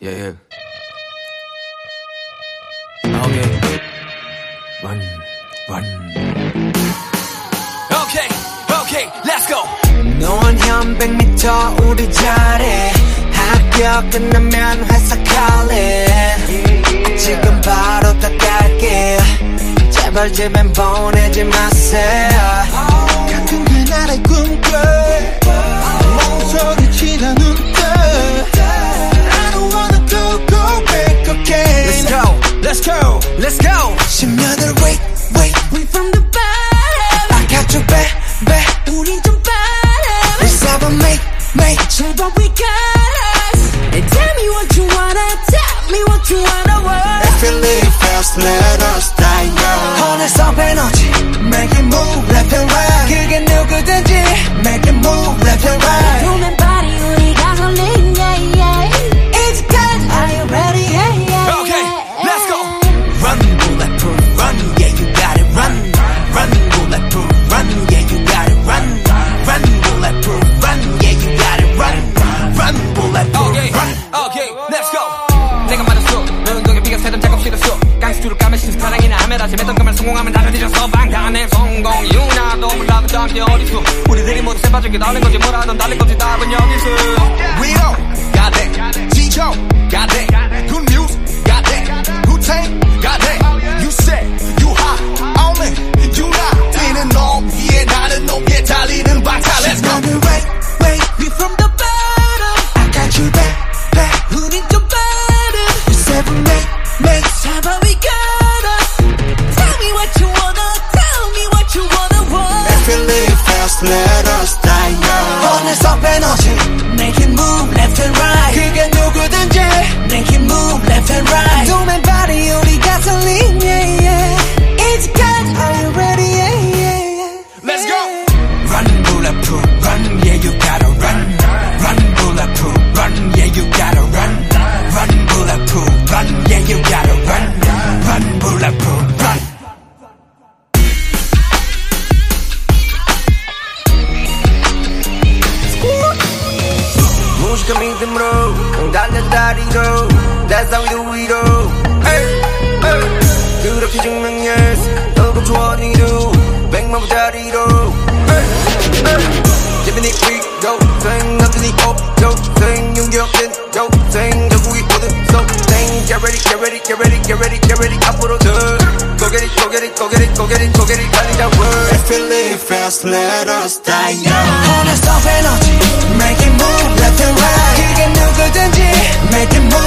Yeah, yeah. Okay. Run, run. Okay, okay, let's go. 노원 100m 우리 자리 학교 끝나면 회사 갈래 지금 바로 다 갈게 제발 집엔 보내지 마세요 같은 그날의 꿈꿔 let's go, let's go. 10년을 wait wait We from the bottom I got you back back 우린 좀 bottom Let's have a make make 제발 we got us And tell me what you wanna Tell me what you wanna want If you live fast let us die young 어느새 에너지 Make it move left and right 그게 누구든지 Make it move left and right 성공하면 다들 뒤져서 방탄의 성공. 유나도 몰라도 저게 어딨어. 우리들이 모두 새빠지게 달린 건지 뭐라든 달린 건지 답은 여기 있어. We don't got that 지쳐 안에서 빼놓지. 무식한 믿음으로 응 달려다리로 That's how we do it all hey, hey. 그렇게 증명했어 너도 좋아 니도 백만 부자리로 hey, hey. 재민이 위로 생 남들이 없죠 생 용기없는 요생 결국이 모든 소생 Get ready get ready get ready get ready get ready 앞으로 더 Go get it go get it go get it go get it go get it 달리자 word If you live fast let us die young 어느새 에너지 Make it move left and right 그게 누구든지 Make it